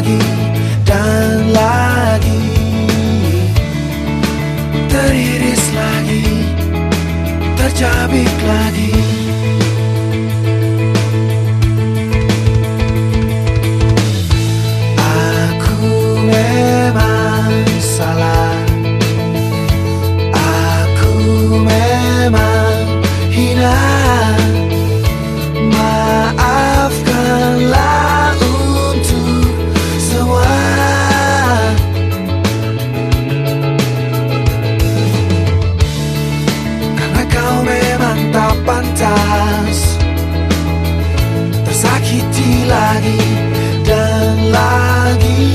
lagi dan lagi. Teriris lagi, tercabik lagi. Aku memang hina. Tersakiti lagi dan lagi.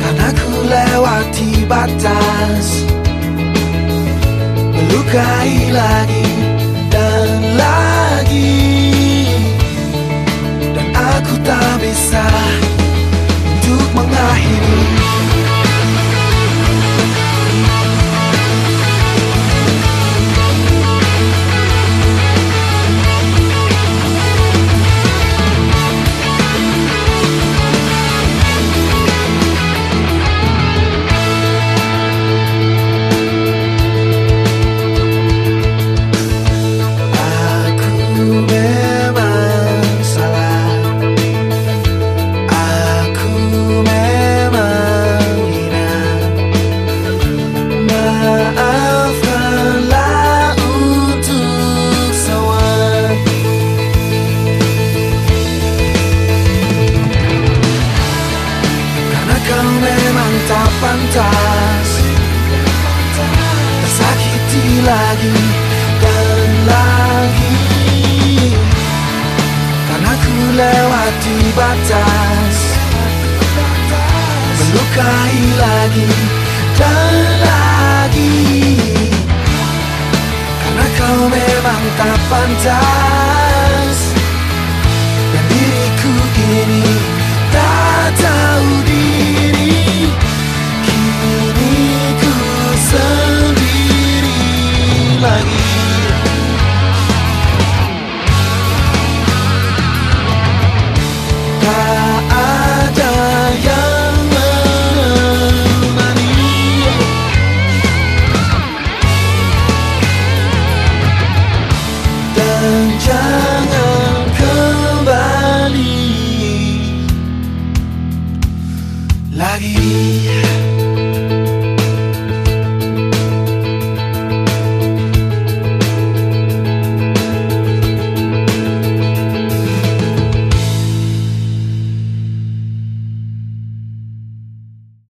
Karena ku lewati batas. Melukai lagi lagi dan lagi. Karena ku lewati batas Melukai lagi dan lagi. Karena kau memang tak pantas lagi.